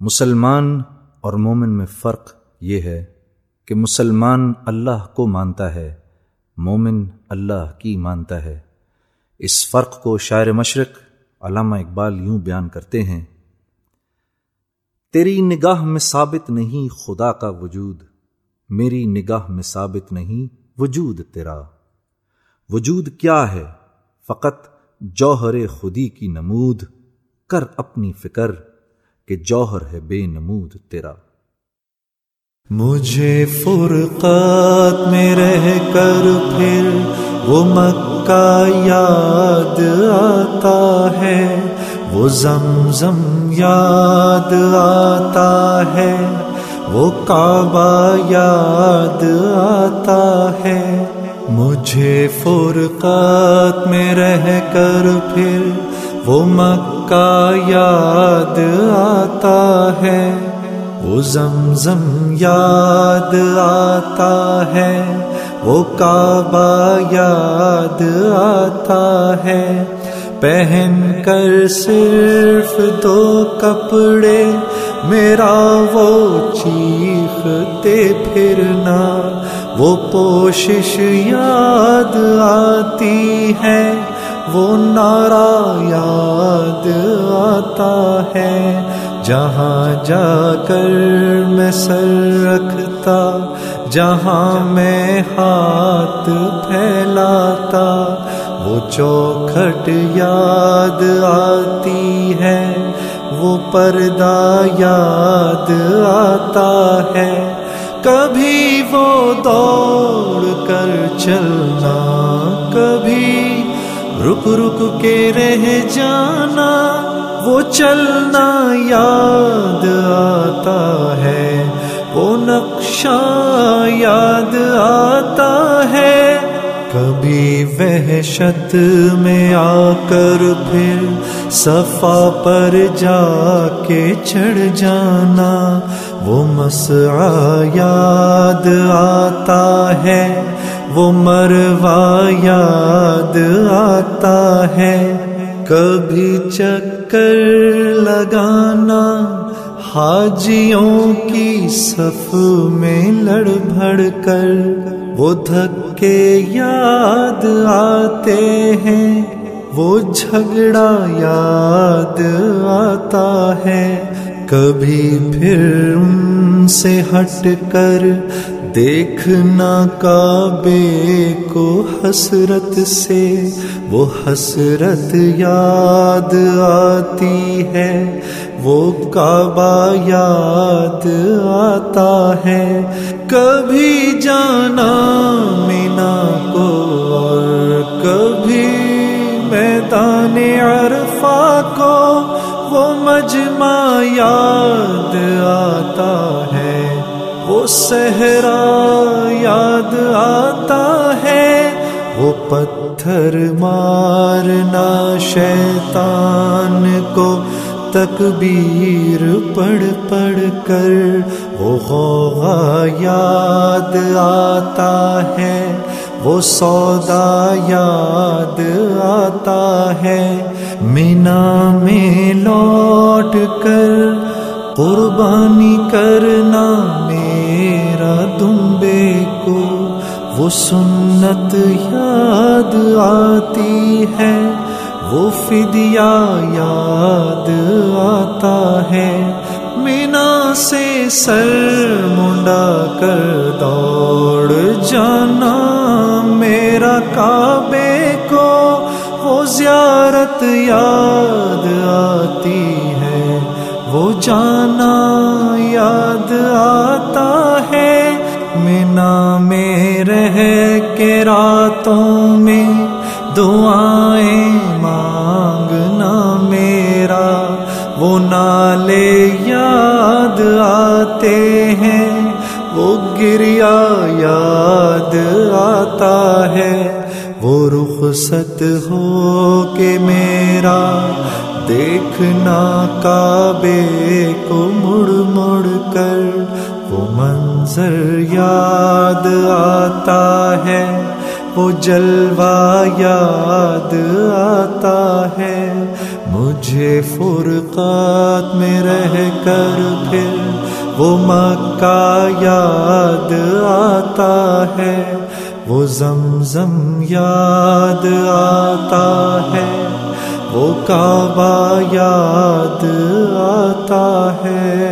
مسلمان اور مومن میں فرق یہ ہے کہ مسلمان اللہ کو مانتا ہے، مومن اللہ کی مانتا ہے۔ اس فرق کو شاعر مشرق علامہ اقبال یوں بیان کرتے ہیں، تیری نگاہ میں ثابت نہیں خدا کا وجود، میری نگاہ میں ثابت نہیں وجود تیرا۔ وجود کیا ہے؟ فقط جوہر خودی کی نمود، کر اپنی فکر۔ کہ جوہر ہے بے نمود تیرا۔ مجھے فرقات میں رہ کر پھر وہ مکہ یاد آتا ہے، وہ زمزم یاد آتا ہے، وہ کعبہ یاد آتا ہے۔ مجھے فرقات میں رہ کر پھر وہ مکہ یاد آتا ہے، وہ زمزم یاد آتا ہے، وہ کعبہ یاد آتا ہے۔ پہن کر صرف دو کپڑے، میرا وہ چیختے پھرنا۔ وہ پوشش یاد آتی ہے وہ نعرہ یاد آتا ہے، جہاں جا کر میں سر رکھتا، جہاں میں ہاتھ پھیلاتا، وہ چوکھٹ یاد آتی ہے، وہ پردہ یاد آتا ہے۔ کبھی وہ دوڑ کر چلنا رک رک کے رہ جانا، وہ چلنا یاد آتا ہے، وہ نقشہ یاد آتا ہے۔ کبھی وحشت میں آ کر پھر صفا پر جا کے چڑھ جانا، وہ مسعا یاد آتا ہے۔ وہ مروا یاد آتا ہے۔ کبھی چکر لگانا، حاجیوں کی صف میں لڑ بھڑ کر۔ وہ دھکے یاد آتے ہیں، وہ جھگڑا یاد آتا ہے۔ کبھی پھر ان سے ہٹ کر دیکھنا کعبے کو حسرت سے، وہ حسرت یاد آتی ہے، وہ کعبہ یاد آتا ہے۔ کبھی جانا مینا کو اور کبھی میدان عرفہ کو، وہ مجمع یاد آتا ہے۔ وہ صحرا یاد آتا ہے، وہ پتھر مارنا شیطان کو تکبیر پڑھ پڑھ کر وہ غوغا یاد آتا ہے، وہ سودا یاد آتا ہے۔ مینا میں لوٹ کر قربانی کو وہ سنت یاد آتی ہے، وہ فدیا یاد آتا ہے۔ مینا سے سر منڈا کر دوڑ، جانا میرا کعبے کو، وہ زیارت یاد آتی ہے۔ وہ جانا کے راتوں میں دعائیں مانگنا میرا، وہ نالے یاد آتے ہیں، وہ گریا یاد آتا ہے۔ وہ رخصت ہو کے میرا، دیکھنا کعبے کو مڑ مڑ کر وہ منظر یاد آتا ہے، وہ جلوہ یاد آتا ہے۔ مجھے فرقات میں رہ کر پھر وہ مکہ یاد آتا ہے، وہ زمزم یاد آتا ہے، وہ کعبہ یاد آتا ہے۔